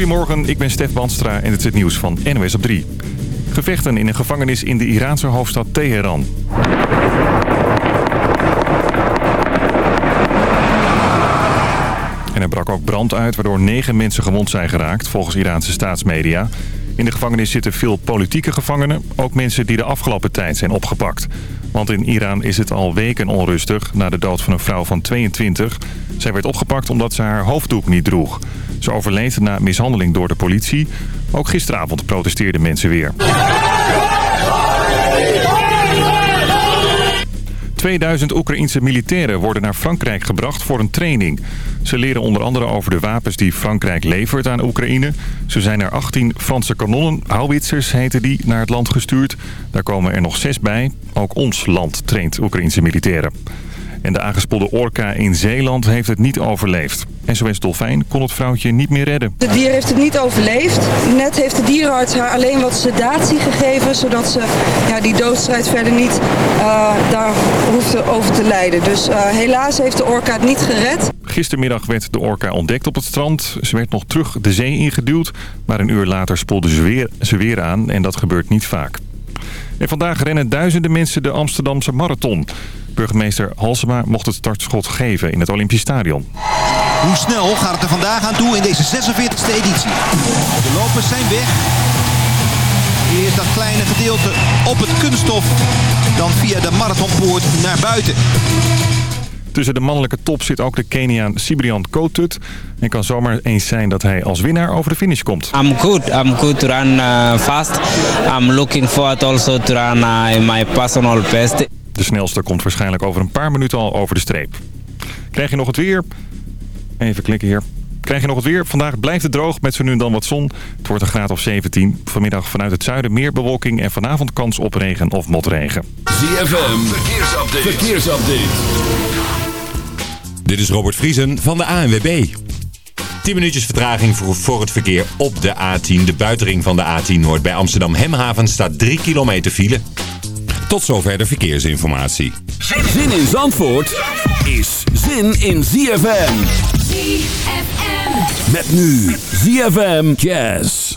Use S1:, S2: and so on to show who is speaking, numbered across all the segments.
S1: Goedemorgen, ik ben Stef Banstra en het is het nieuws van NOS op 3. Gevechten in een gevangenis in de Iraanse hoofdstad Teheran. En er brak ook brand uit, waardoor negen mensen gewond zijn geraakt, volgens Iraanse staatsmedia. In de gevangenis zitten veel politieke gevangenen, ook mensen die de afgelopen tijd zijn opgepakt. Want in Iran is het al weken onrustig na de dood van een vrouw van 22. Zij werd opgepakt omdat ze haar hoofddoek niet droeg. Ze overleed na mishandeling door de politie. Ook gisteravond protesteerden mensen weer. 2000 Oekraïense militairen worden naar Frankrijk gebracht voor een training. Ze leren onder andere over de wapens die Frankrijk levert aan Oekraïne. Ze zijn er 18 Franse kanonnen, houwitsers heten die, naar het land gestuurd. Daar komen er nog zes bij. Ook ons land traint Oekraïense militairen. En de aangespoelde orka in Zeeland heeft het niet overleefd. SOS Dolfijn kon het vrouwtje niet meer redden.
S2: Het dier heeft het niet overleefd. Net heeft de dierenarts haar alleen wat sedatie gegeven... zodat ze ja, die doodstrijd verder niet uh, daar hoefde over te lijden. Dus uh, helaas heeft de orka het niet gered.
S1: Gistermiddag werd de orka ontdekt op het strand. Ze werd nog terug de zee ingeduwd, maar een uur later spoelde ze weer, ze weer aan en dat gebeurt niet vaak. En vandaag rennen duizenden mensen de Amsterdamse marathon. Burgemeester Halsema mocht het startschot geven in het Olympisch Stadion.
S3: Hoe snel gaat het er vandaag aan toe in deze 46e editie? De lopers zijn weg. Eerst dat kleine gedeelte op het kunststof. Dan via de marathonpoort naar buiten.
S1: Tussen de mannelijke top zit ook de Keniaan Sibrian Kotut. En kan zomaar eens zijn dat hij als winnaar over de finish komt.
S4: I'm good. I'm good to run uh, fast. I'm looking forward also to run uh, my personal best.
S1: De snelste komt waarschijnlijk over een paar minuten al over de streep. Krijg je nog het weer? Even klikken hier. Krijg je nog het weer? Vandaag blijft het droog met zo nu en dan wat zon. Het wordt een graad of 17. Vanmiddag vanuit het zuiden meer bewolking en vanavond kans op regen of motregen.
S5: ZFM, verkeersupdate. verkeersupdate.
S6: Dit is Robert Vriesen van de ANWB. 10 minuutjes vertraging voor, voor het verkeer op de A10. De buitenring van de A10 Noord bij Amsterdam Hemhaven staat 3 kilometer file. Tot zover de verkeersinformatie.
S5: Zin in Zandvoort is zin in ZFM.
S7: ZFM.
S5: Met nu ZFM Jazz.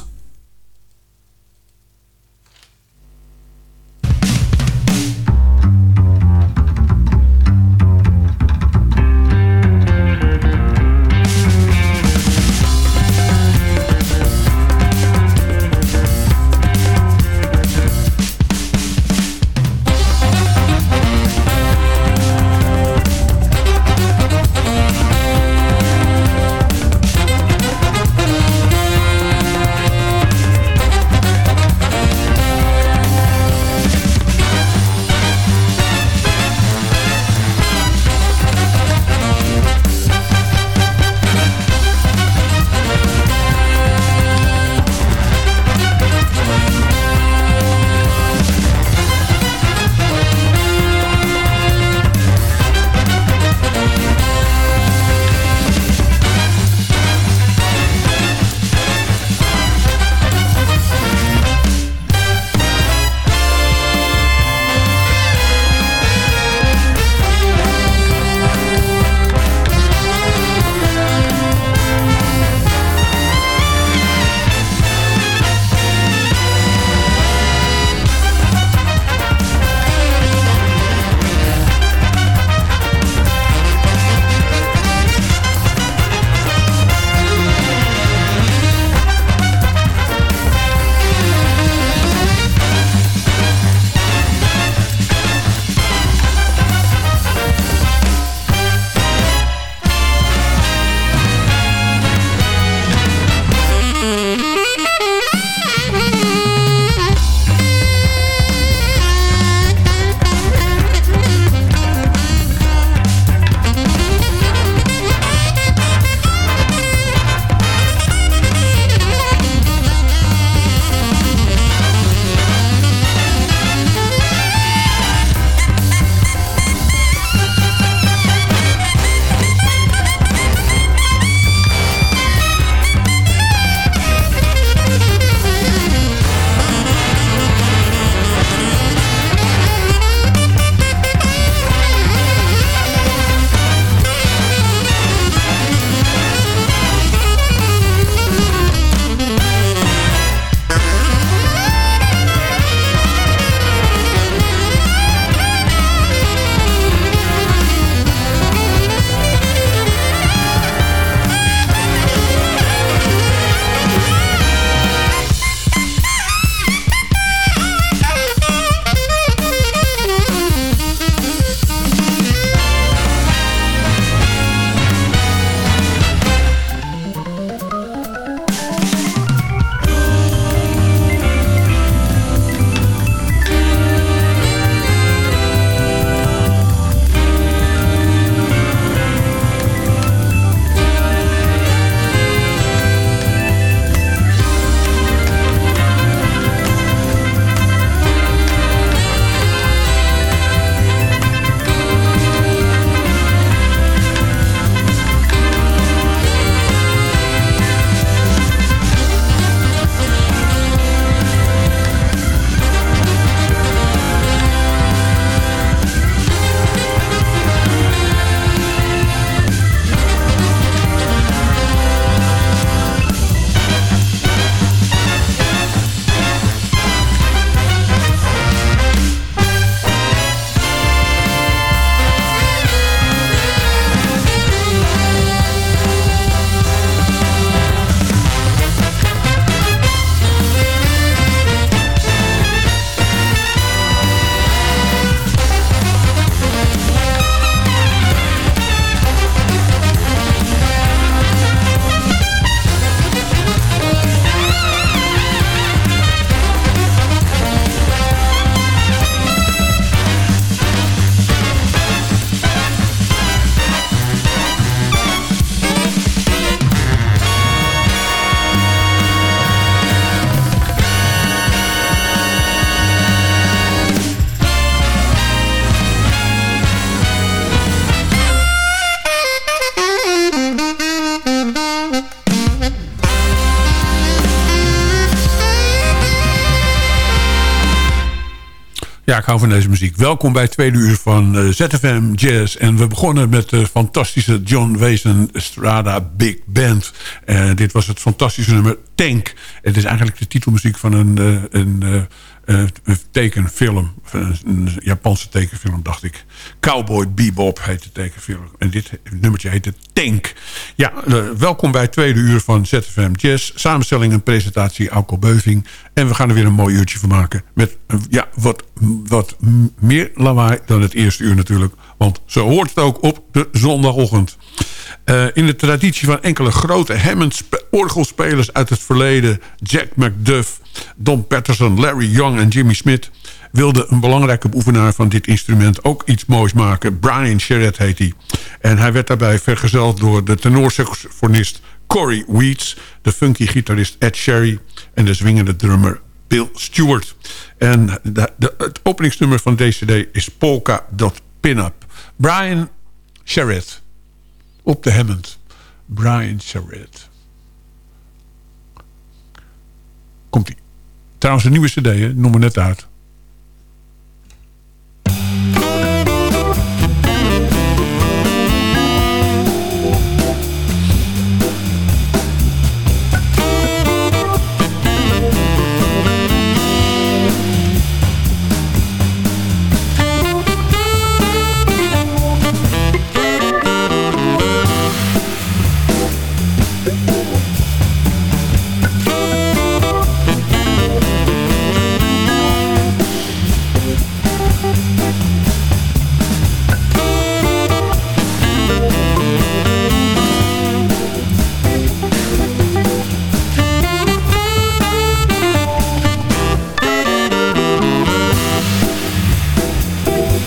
S7: Ja, hou van deze muziek. Welkom bij het tweede uur van uh, ZFM Jazz. En we begonnen met de fantastische John Wezen Strada Big Band. Uh, dit was het fantastische nummer Tank. Het is eigenlijk de titelmuziek van een, een uh, tekenfilm. Een Japanse tekenfilm, dacht ik. Cowboy Bebop heet de tekenfilm. En dit nummertje heette Tank. Ja, uh, welkom bij het tweede uur van ZFM Jazz. Samenstelling en presentatie Alco. En we gaan er weer een mooi uurtje van maken. Met uh, ja, wat, wat meer lawaai dan het eerste uur natuurlijk. Want zo hoort het ook op de zondagochtend. Uh, in de traditie van enkele grote Hammond-orgelspelers uit het verleden... Jack McDuff, Don Patterson, Larry Young en Jimmy Smith... wilde een belangrijke beoefenaar van dit instrument ook iets moois maken. Brian Sherrett heet hij. En hij werd daarbij vergezeld door de tenorsaxofonist Corey Weeds... de funky gitarist Ed Sherry en de zwingende drummer Bill Stewart. En het openingsnummer van deze CD is Polka Dot Pin-Up. Brian Sherrett op de Hammond. Brian Sherrett. Komt-ie. Trouwens een nieuwe cd, hè? noem me net uit.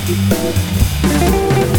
S8: Música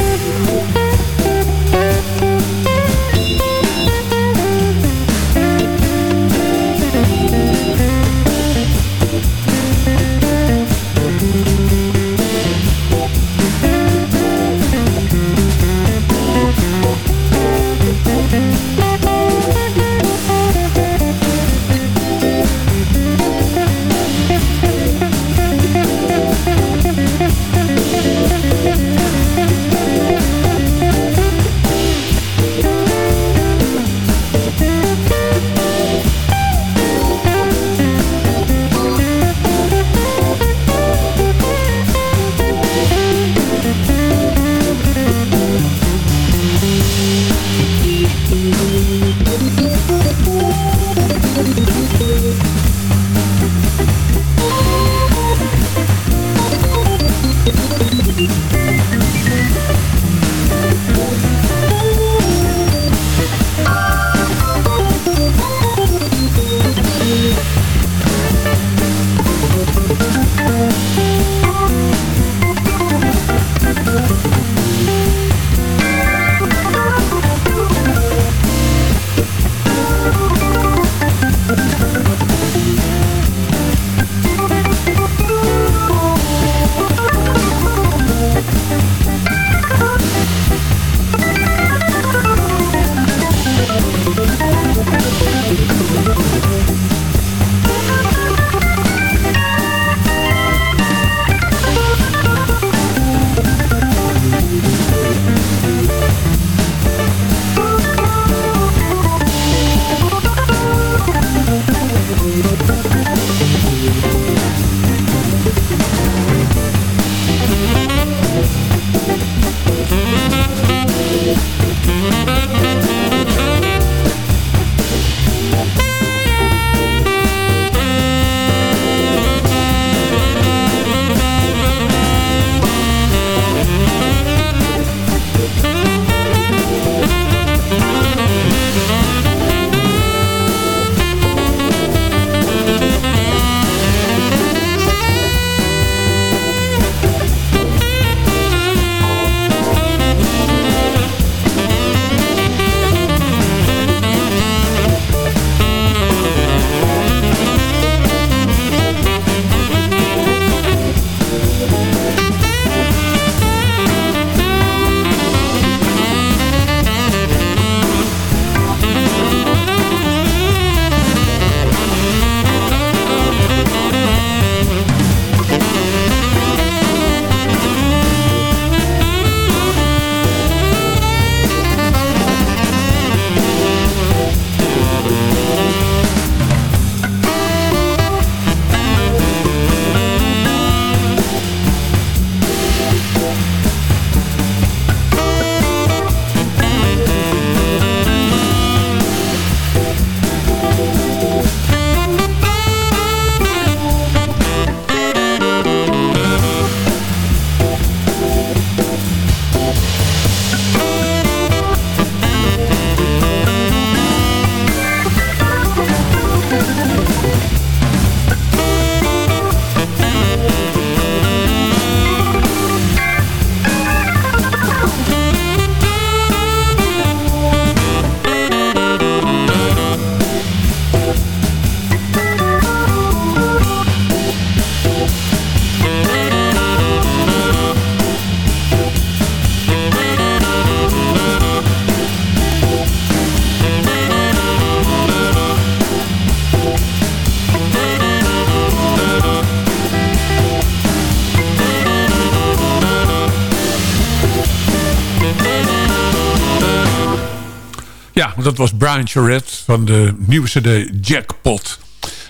S8: dat was Brian Charette van de nieuwe cd Jackpot.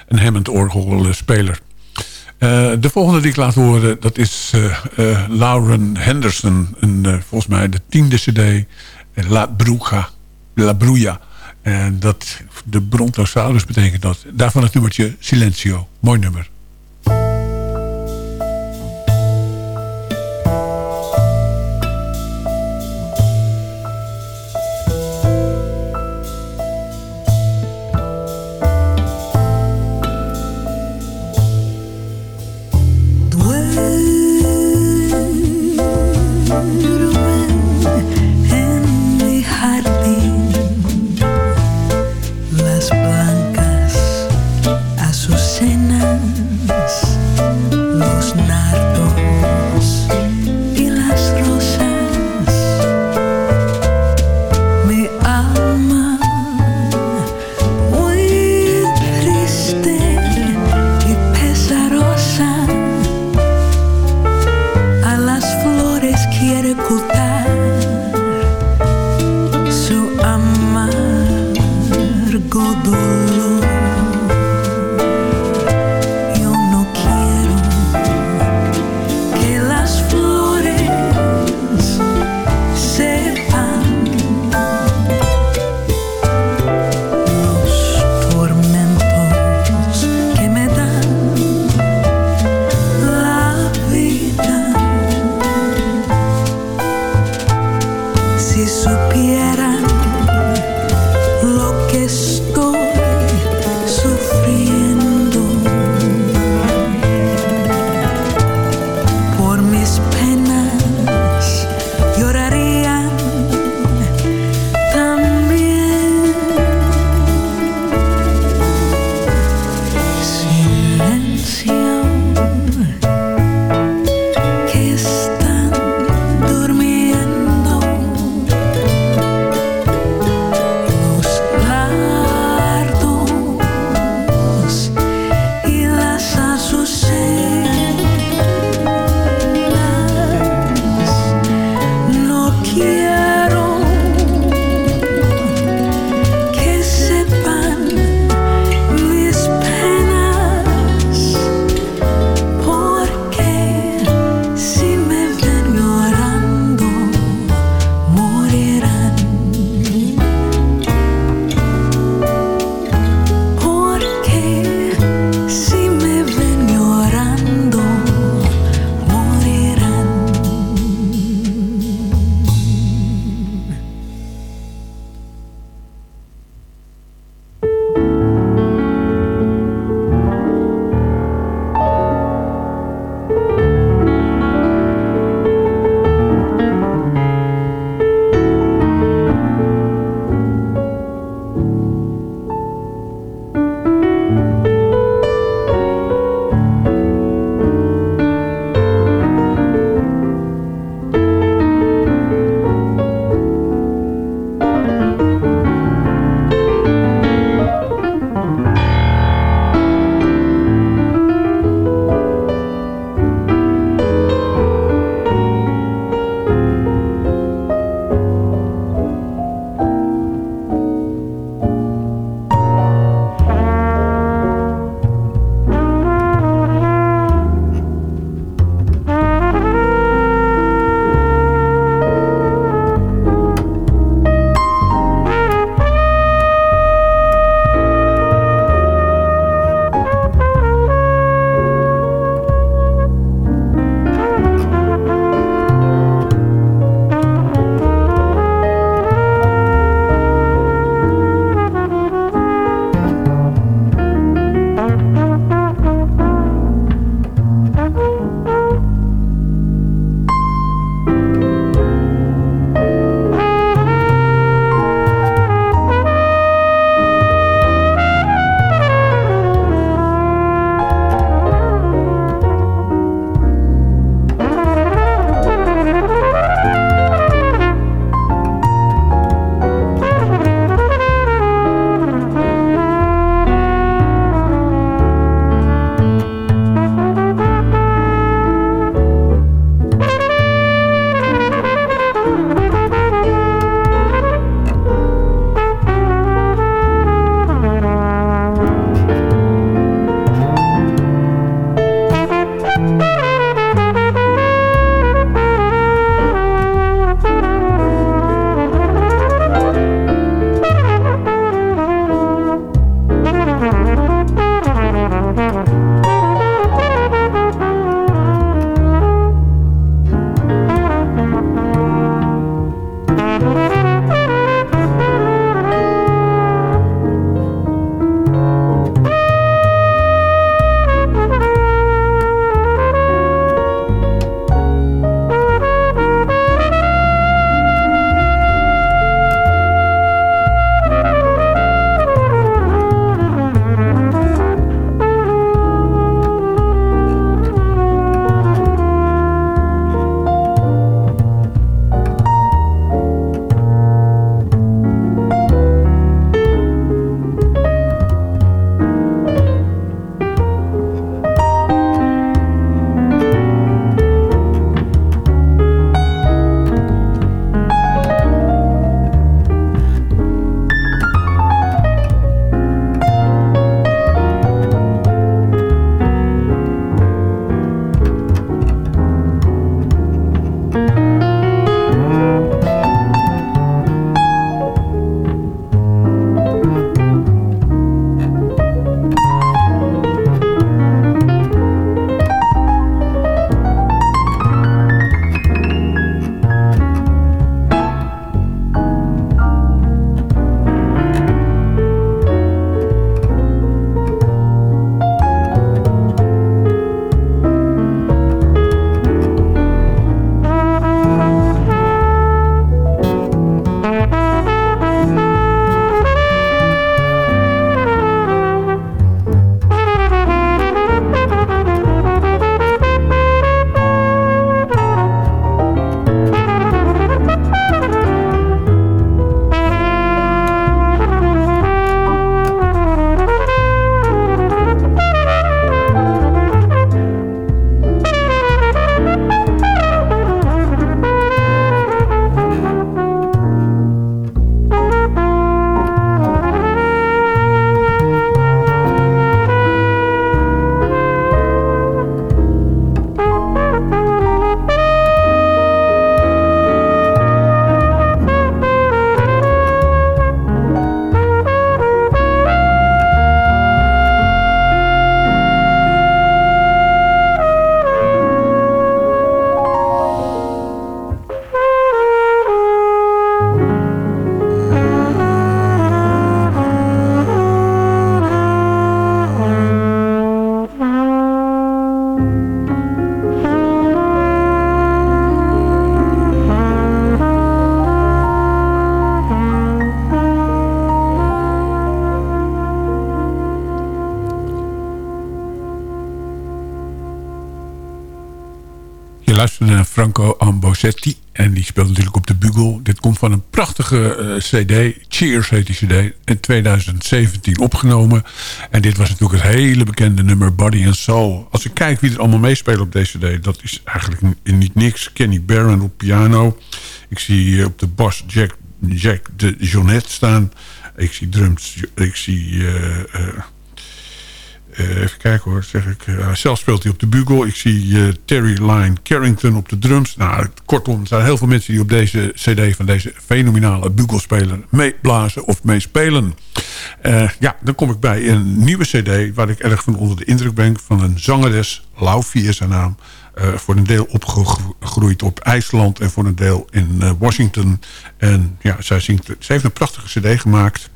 S8: Een Hammond orgelspeler. Uh, de volgende die ik laat horen, dat is uh, Lauren Henderson. Volgens mij de tiende cd, La Bruja. La Bruja. En dat, de brontosaurus betekent dat. Daarvan het nummertje Silencio. Mooi nummer.
S7: Oh. En die speelt natuurlijk op de bugel. Dit komt van een prachtige eh, cd. Cheers heet die cd. In 2017 opgenomen. En dit was natuurlijk het hele bekende nummer Body and Soul. Als ik kijk wie er allemaal meespelen op deze cd. Dat is eigenlijk niet niks. Kenny Barron op piano. Ik zie op de bas Jack, Jack de Jonette staan. Ik zie drums. Ik zie... Uh, uh, even kijken hoor, zeg ik. Uh, zelf speelt hij op de bugel. Ik zie Terry Line Carrington op de drums. Nou, kortom, er zijn heel veel mensen die op deze cd van deze fenomenale bugelspeler meeblazen of meespelen. ja, dan kom ik bij een nieuwe cd waar ik erg van onder de indruk ben. Van een zangeres, Laufie is haar naam. voor een deel opgegroeid op IJsland en voor een deel in Washington. En ja, zij ze heeft een prachtige cd gemaakt.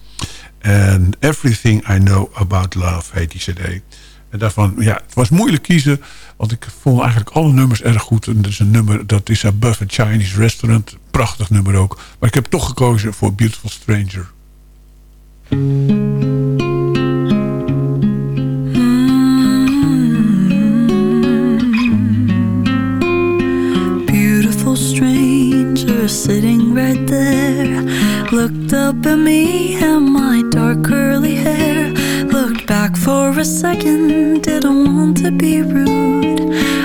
S7: En Everything I Know About Love heet die cd. En daarvan, ja, het was moeilijk kiezen. Want ik vond eigenlijk alle nummers erg goed. En dat is een nummer, dat is Above a Chinese Restaurant. Prachtig nummer ook. Maar ik heb toch gekozen voor Beautiful Stranger.
S8: Sitting right there. Looked up at me and my dark curly hair. Looked back for a second, didn't want to be rude.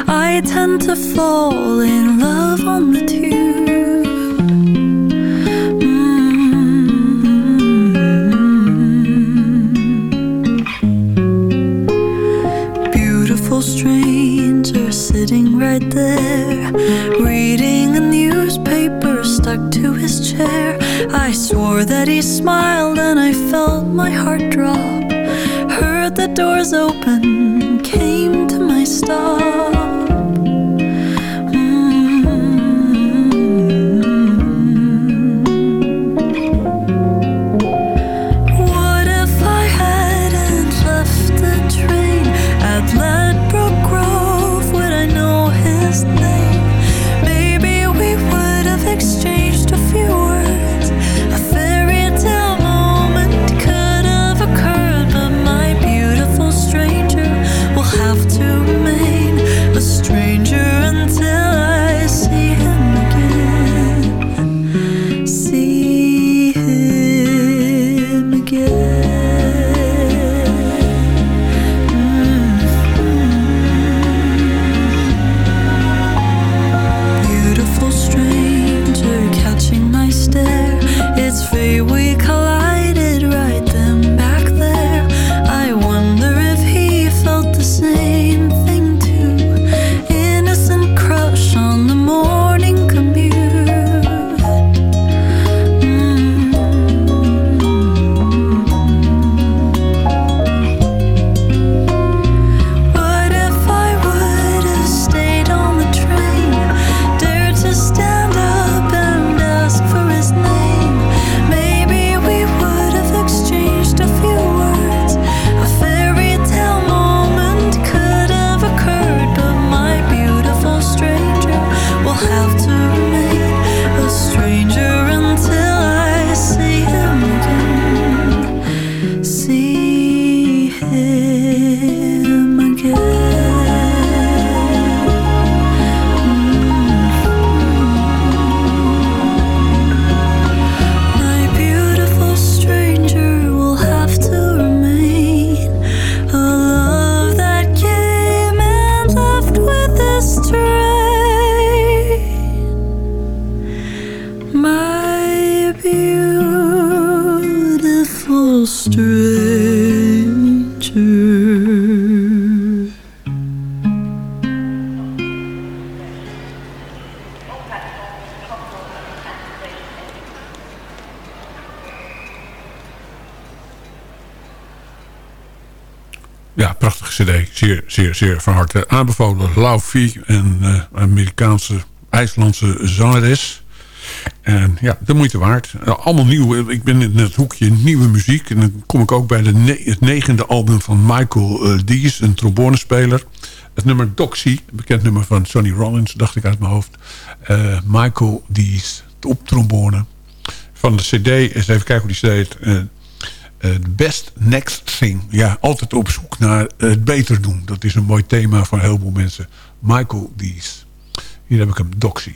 S8: I tend to fall in love on the tube mm-hmm. Beautiful stranger sitting right there Reading chair I swore that he smiled and I felt my heart drop. Heard the doors open, came to my stop zeer, zeer van harte aanbevolen. Laufie, een uh, Amerikaanse, IJslandse zangeres. En ja, de moeite waard. Uh, allemaal nieuw. Ik ben in het hoekje nieuwe muziek. En dan kom ik ook bij de het negende album van Michael uh, Dees, een trombonespeler. Het nummer Doxy, een bekend nummer van Sonny Rollins, dacht ik uit mijn hoofd. Michael Dees, op trombone. Van de cd, eens even kijken hoe die cd heet. Uh, best next thing. Ja, altijd op zoek naar het beter doen. Dat is een mooi thema voor heel veel mensen. Michael Dees.
S7: Hier heb ik hem, Doxy.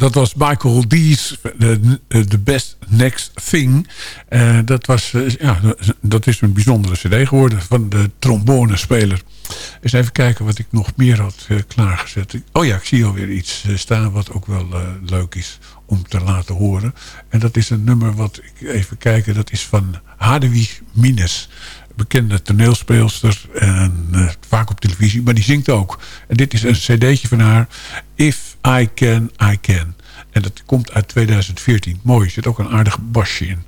S7: Dat was Michael Dees, The Best Next Thing. Uh, dat, was, uh, ja, dat is een bijzondere cd geworden van de trombonespeler. Eens even kijken wat ik nog meer had uh, klaargezet. Oh ja, ik zie alweer iets staan wat ook wel leuk is om te laten horen. En dat is een nummer wat, ik even kijken, dat is van Hadewig Mines bekende toneelspeelster. En vaak op televisie. Maar die zingt ook. En dit is een cd'tje van haar. If I Can, I Can. En dat komt uit 2014. Mooi, er zit ook een aardig basje in.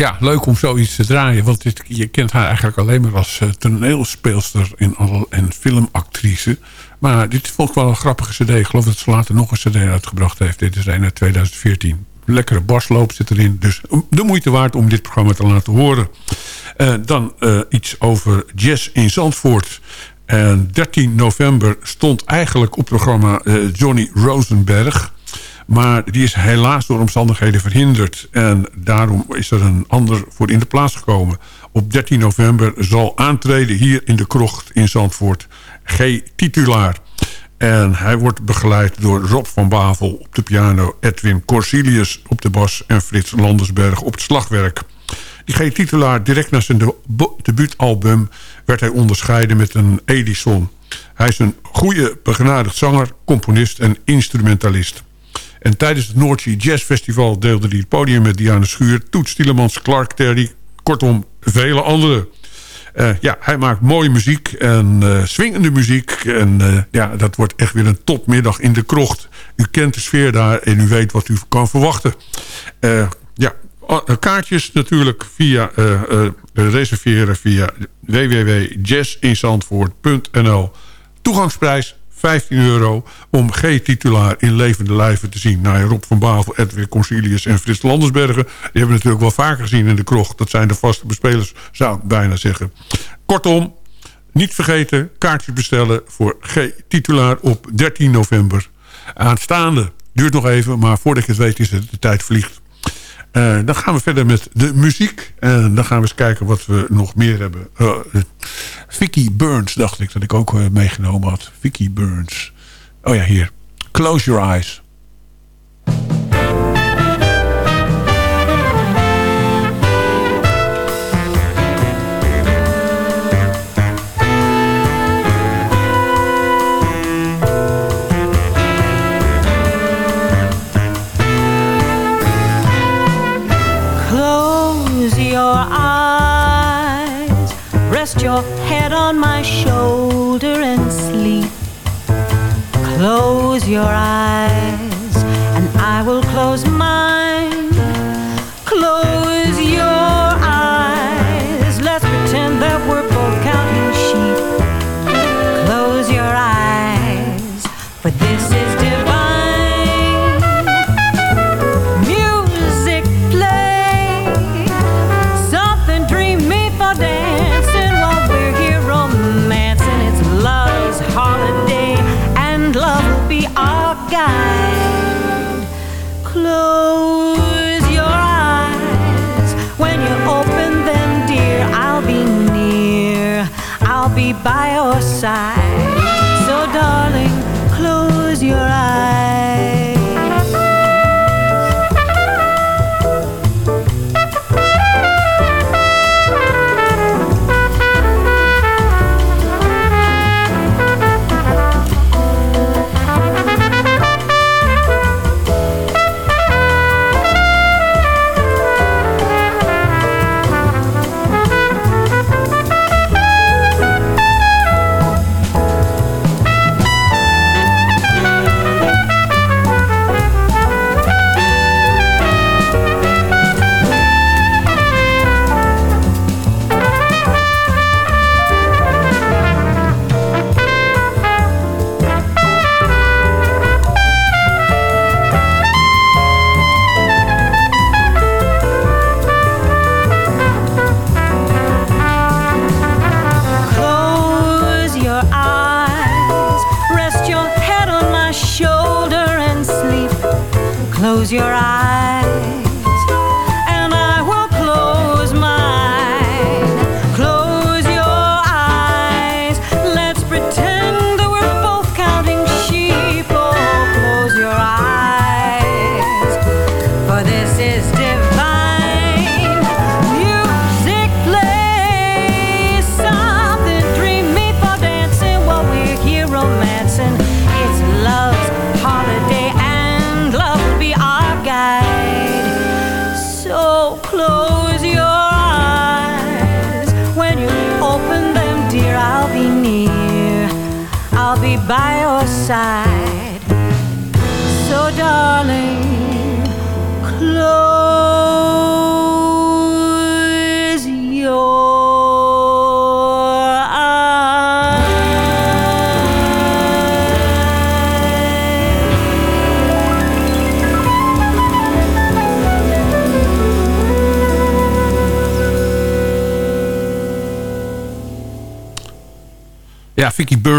S7: Ja, leuk om zoiets te draaien. Want je kent haar eigenlijk alleen maar als uh, toneelspeelster en, filmactrice. Maar dit vond ik wel een grappige cd. Ik geloof dat ze later nog een cd uitgebracht heeft. Dit is een uit 2014. Lekkere basloop zit erin. Dus de moeite waard om dit programma te laten horen. Uh, dan uh, iets over jazz in Zandvoort. En 13 november stond eigenlijk op programma Johnny Rosenberg... Maar die is helaas door omstandigheden verhinderd. En daarom is er een ander voor in de plaats gekomen. Op 13 november zal aantreden hier in de krocht in Zandvoort G. Titulaar. En hij wordt begeleid door Rob van Bavel op de piano... Edwin Corsilius op de bas en Frits Landersberg op het slagwerk. Die G. Titulaar, direct na zijn debuutalbum... werd hij onderscheiden met een Edison. Hij is een goede, begenadigd zanger, componist en instrumentalist. En tijdens het Noordzee Jazz Festival deelde hij het podium met Diana Schuur... Toets Tielemans, Clark Terry, kortom vele anderen. Uh, ja, hij maakt mooie muziek en uh, swingende muziek. En uh, ja, dat wordt echt weer een topmiddag in de krocht. U kent de sfeer daar en u weet wat u kan verwachten. ja, kaartjes natuurlijk via reserveren via www.jazzinzandvoort.nl. Toegangsprijs 15 euro om G-titulaar in levende lijven te zien. Nou, Rob van Bavel, Edwin Concilius en Frits Landersbergen... die hebben we natuurlijk wel vaker gezien in de krocht. Dat zijn de vaste bespelers, zou ik bijna zeggen. Kortom, niet vergeten, kaartjes bestellen voor G-titulaar op 13 november. Aanstaande, duurt nog even, maar voordat ik het weet is het de tijd vliegt. Uh, dan gaan we verder met de muziek. En dan gaan we eens kijken wat we nog meer hebben. Uh, Vicky Burns dacht ik dat ik ook uh, meegenomen had. Vicky Burns. Oh ja, hier. Close Your Eyes.
S9: Close your eyes,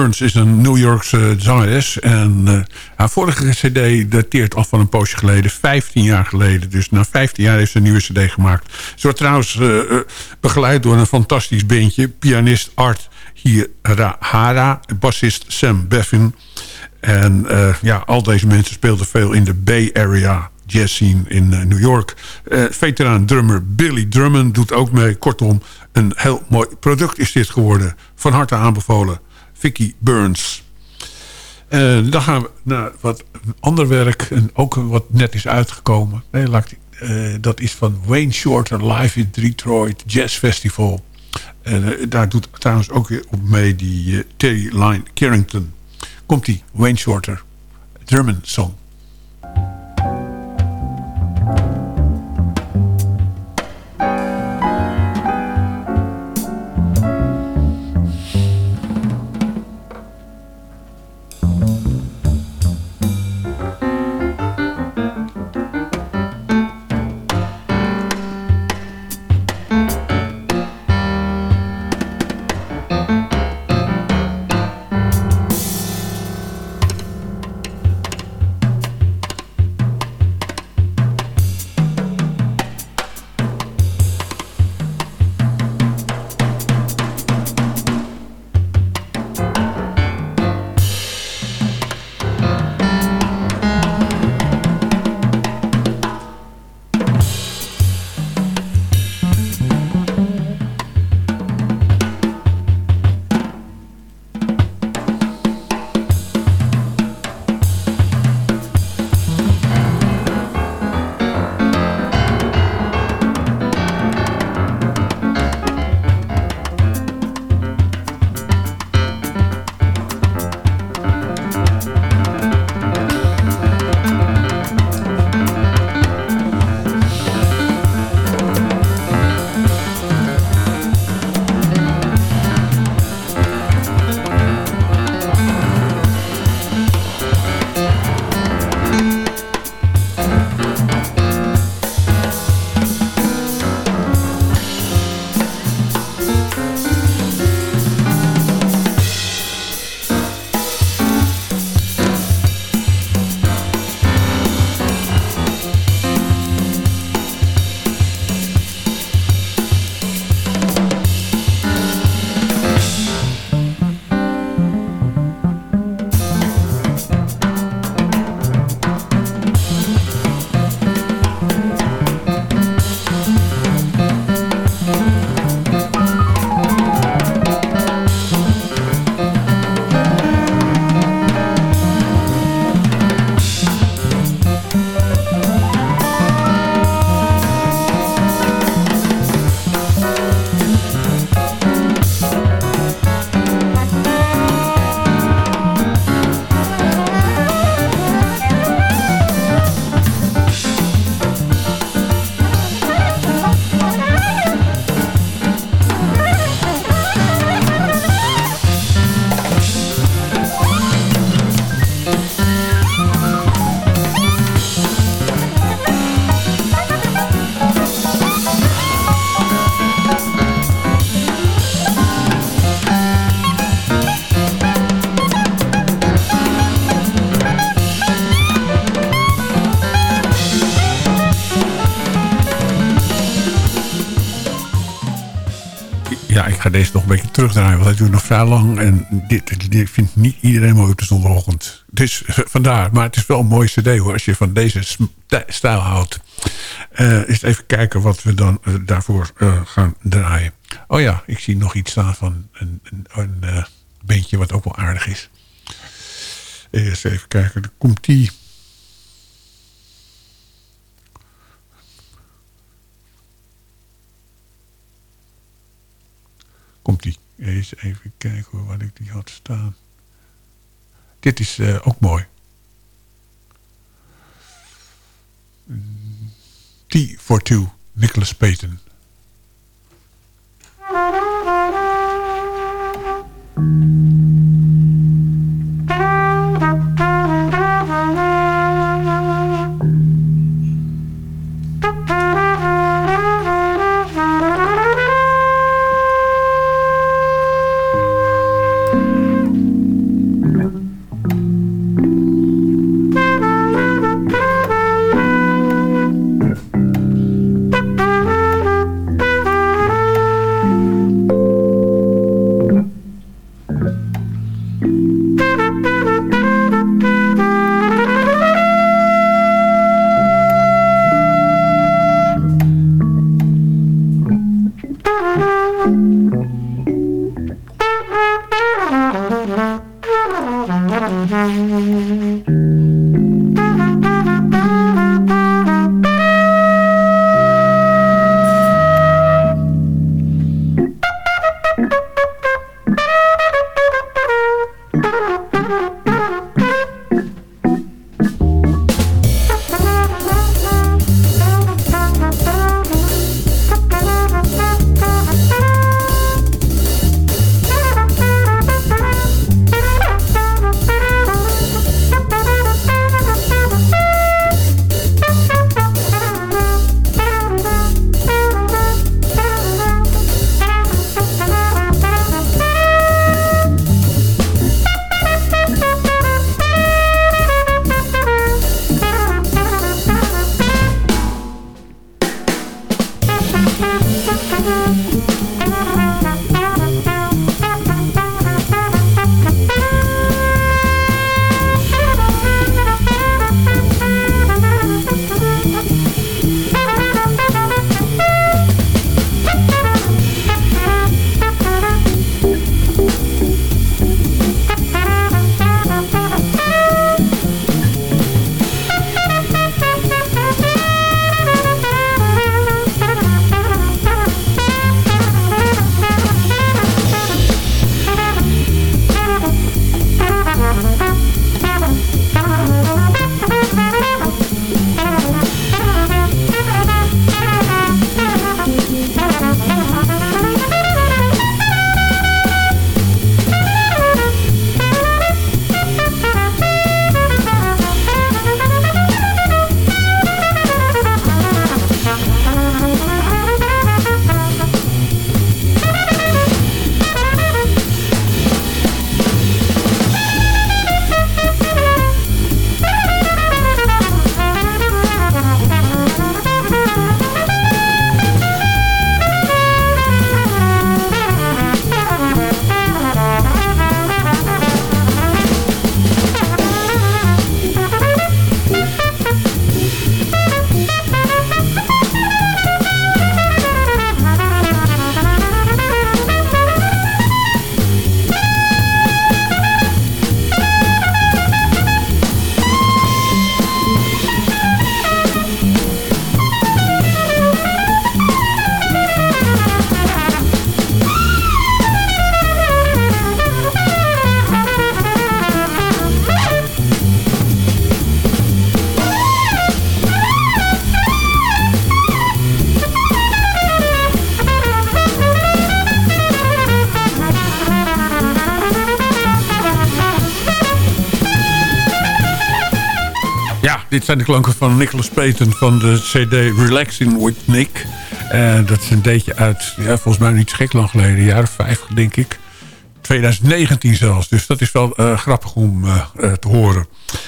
S7: Burns is een New Yorkse zangeres. En uh, haar vorige cd dateert al van een poosje geleden. 15 jaar geleden. Dus na 15 jaar heeft ze een nieuwe cd gemaakt. Ze wordt trouwens uh, begeleid door een fantastisch bandje. Pianist Art Hirahara. Bassist Sam Beffin. En ja, al deze mensen speelden veel in de Bay Area jazz scene in New York. veteraan drummer Billy Drummond doet ook mee. Kortom, een heel mooi product is dit geworden. Van harte aanbevolen. Vicky Burns. Uh, dan gaan we naar wat ander werk. En ook wat net is uitgekomen. Uh, dat is van Wayne Shorter Live in Detroit Jazz Festival. En uh, daar doet trouwens ook weer op mee die Terry Line Carrington. Komt die Wayne Shorter. German song. Deze nog een beetje terugdraaien. Want hij duurt nog vrij lang. En dit, vindt niet iedereen mooi op de zondagochtend. Dus vandaar. Maar het is wel een mooie cd hoor. Als je van deze stijl houdt. Uh, eens even kijken wat we dan uh, daarvoor gaan draaien. Oh ja, ik zie nog iets staan van een, een, een beentje wat ook wel aardig is. Eerst even kijken. Dan komt die... komt die. Eens even kijken hoor, wat ik die had staan. Dit is uh, ook mooi. T for Two, Nicholas Payton. Dit zijn de klanken van Nicholas Payton van de cd Relaxing with Nick. Uh, dat is een beetje uit, ja, volgens mij niet gek lang geleden, een jaar vijf denk ik. 2019 zelfs, dus dat is wel uh, grappig om uh, te horen.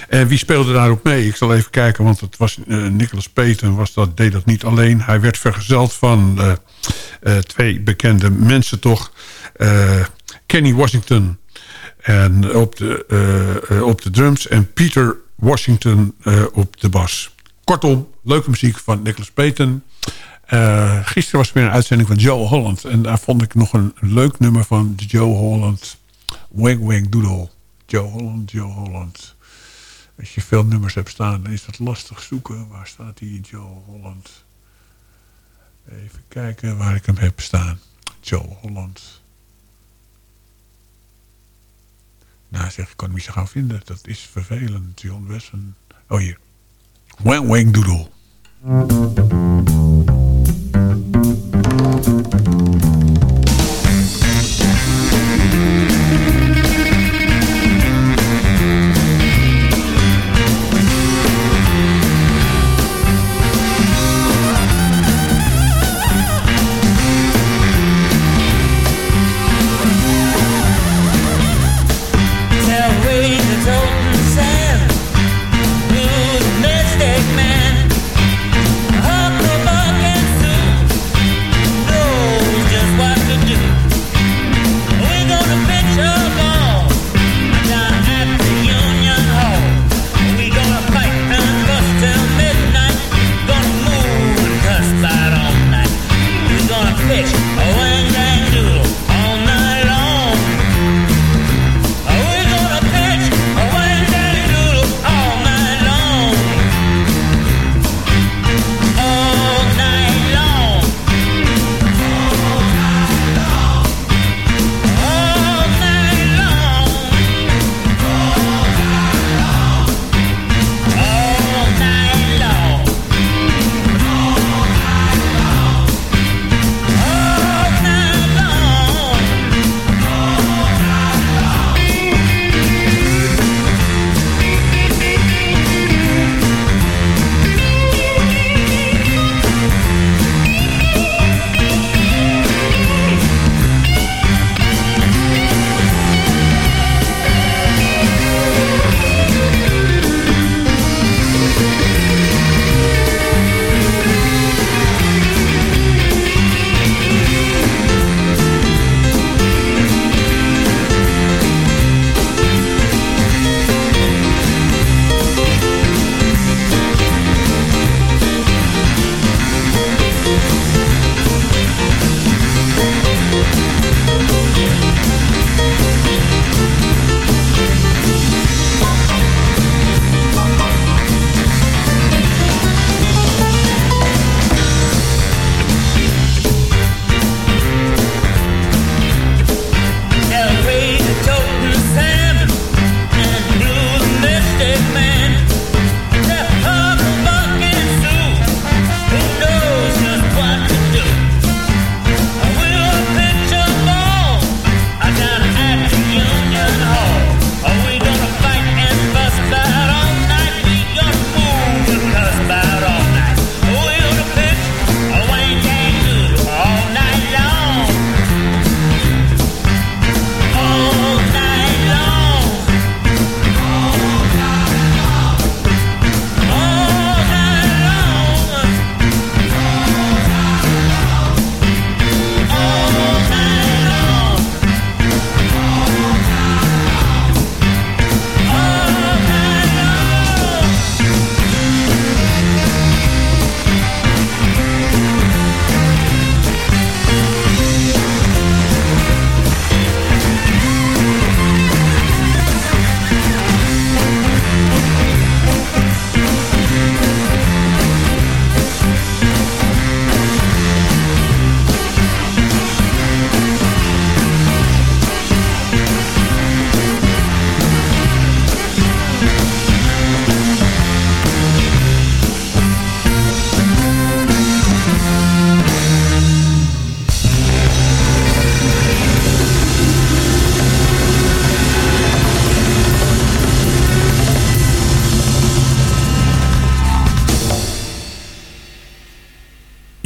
S7: En wie speelde daarop mee? Ik zal even kijken, want het was Nicholas Payton was dat, deed dat niet alleen. Hij werd vergezeld van twee bekende mensen toch. Kenny Washington en op, de, op de drums en Peter Washington uh, op de bas. Kortom, leuke muziek van Nicholas Payton. Uh, gisteren was er weer een uitzending van Joe Holland. En daar vond ik nog een leuk nummer van Joe Holland. Wang Wang Doodle. Joe Holland, Joe Holland. Als je veel nummers hebt staan, dan is dat lastig zoeken. Waar staat die Joe Holland? Even kijken waar ik hem heb staan. Joe Holland. Nou, zeg ik, kan hem niet zo vinden. Dat is vervelend, John Wesson. Oh, hier. Wang Wang Doodle.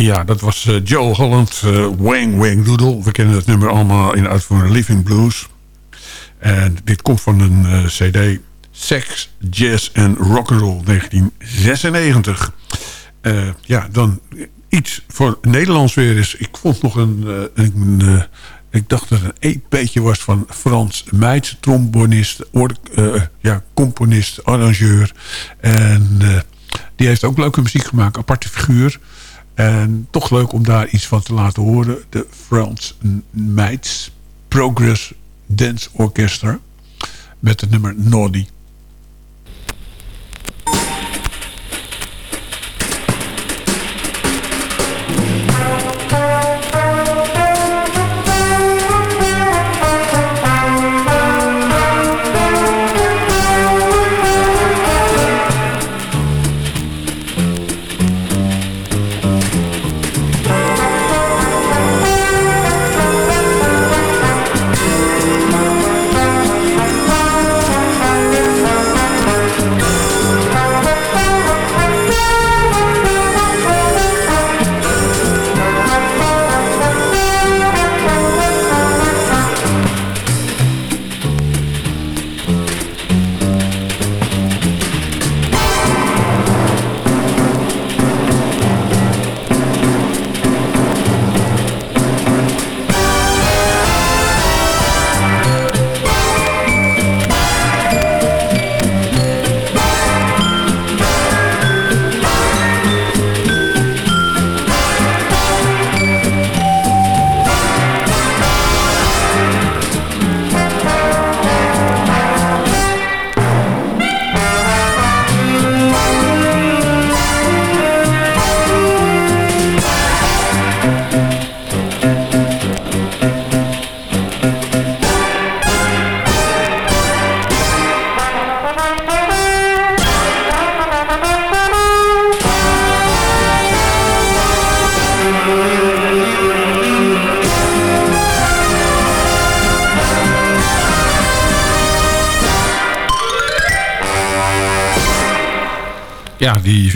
S7: Ja, dat was uh, Joe Holland, uh, Wang Wang Doodle. We kennen het nummer allemaal in uitvoering Living Blues. En dit komt van een uh, cd Sex, Jazz en Rock'n'Roll 1996. ja, dan iets voor Nederlands weer is. Ik vond nog een... een ik dacht dat het een beetje was van Frans Meijts, trombonist, ja, componist, arrangeur. En die heeft ook leuke muziek gemaakt, aparte figuur. En toch leuk om daar iets van te laten horen. De Frans Meits Progress Dance Orchestra. Met het nummer Naughty.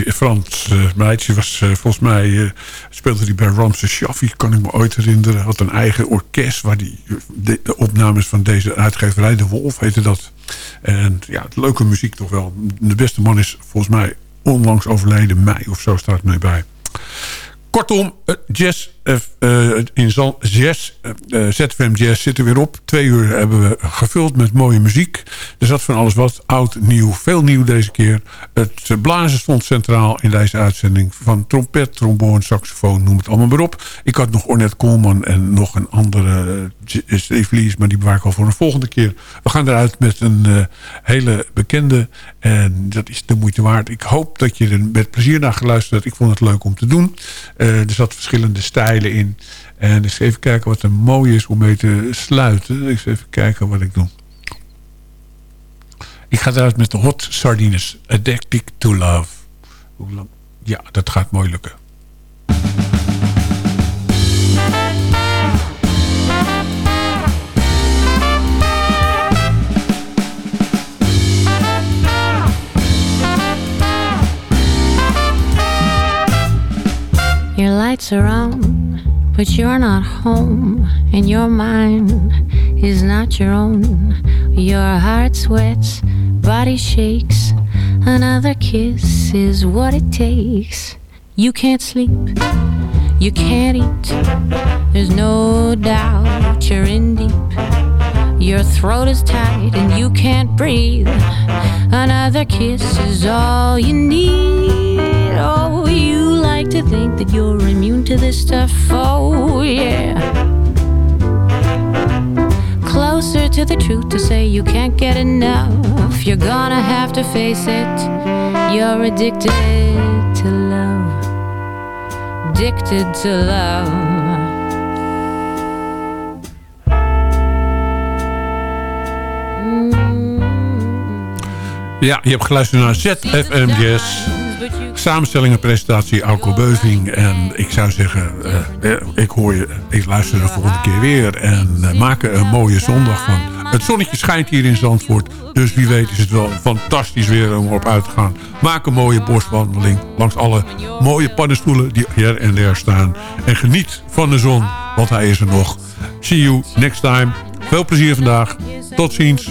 S7: Frans uh, meidje was uh, volgens mij... Uh, speelde hij bij Ramses Shaffi, kan ik me ooit herinneren. Had een eigen orkest waar die de, opnames van deze uitgeverij... De Wolf heette dat. En ja, leuke muziek toch wel. De beste man is volgens mij onlangs overleden. Mei of zo staat mee bij. Kortom, jazz uh, in Jazz, uh, ZFM Jazz zit er weer op. Twee uur hebben we gevuld met mooie muziek. Er zat van alles wat. Oud, nieuw, veel nieuw deze keer. Het blazen stond centraal in deze uitzending. Van trompet, trombone, saxofoon, noem het allemaal maar op. Ik had nog Ornette Coleman en nog een andere Steve Lees, maar die bewaar ik al voor een volgende keer. We gaan eruit met een hele bekende. En dat is de moeite waard. Ik hoop dat je er met plezier naar geluisterd hebt. Ik vond het leuk om te doen. er zat verschillende stijlen in. En eens even kijken wat er mooi is om mee te sluiten. Eens even kijken wat ik doe. Ik ga eruit met de Hot Sardines. Addicted to Love. Ja, dat gaat mooi lukken.
S10: Your lights are on, but you're not home, and your mind is not your own. Your heart sweats, body shakes. Another kiss is what it takes. You can't sleep, you can't eat. There's no doubt you're in deep. Your throat is tight and you can't breathe. Another kiss is all you need. Oh, you like to think that you're to this stuff. Oh, yeah. Closer to the truth to say you can't get enough. You're gonna have to face it. You're addicted to love. Addicted to love.
S7: Ja, je hebt geluisterd naar ZFM Jazz. Samenstelling en presentatie Alco Beuving. En ik zou zeggen, uh, ik hoor je, ik luister de volgende keer weer. En uh, maak er een mooie zondag van. Het zonnetje schijnt hier in Zandvoort. Dus wie weet is het wel fantastisch weer om op uit te gaan. Maak een mooie boswandeling langs alle mooie paddenstoelen die her en der staan. En geniet van de zon, want hij is er nog. See you next time. Veel plezier vandaag. Tot ziens.